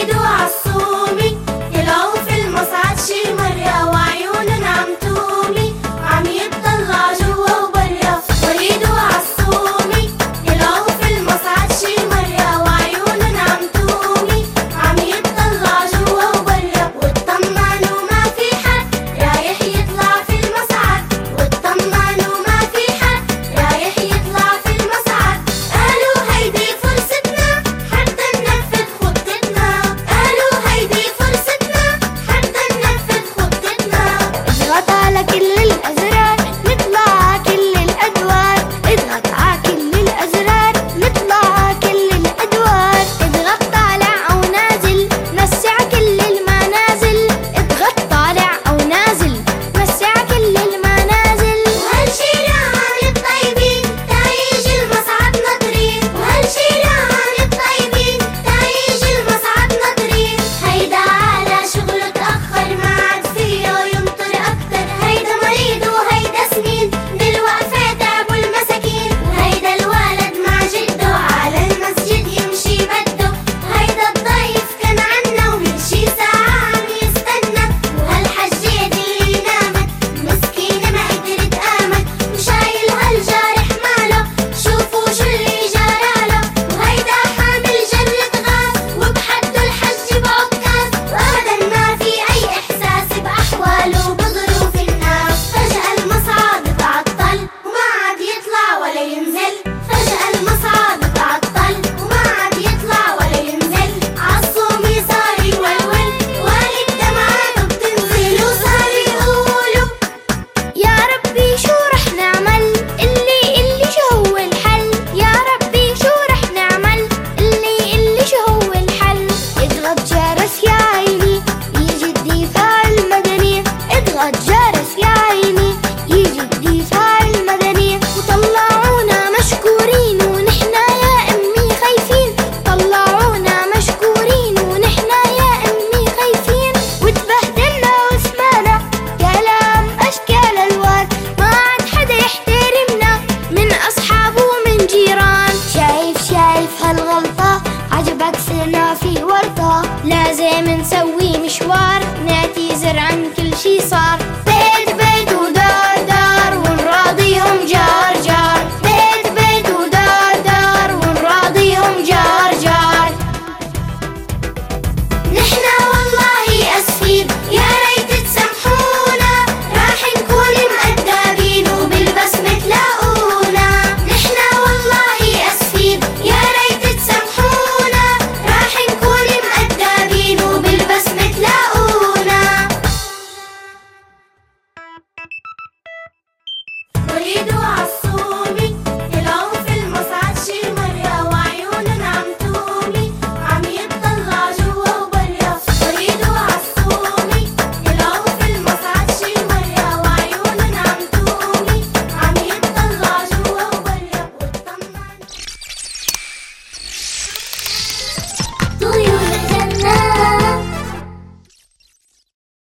e do aço. بنسوي مشوار ناتي زرع كل شي صار. بيت بيت ودار دار ونراضيهم جار جار. بيت بيت ودار دار ونراضيهم جار جار. نحن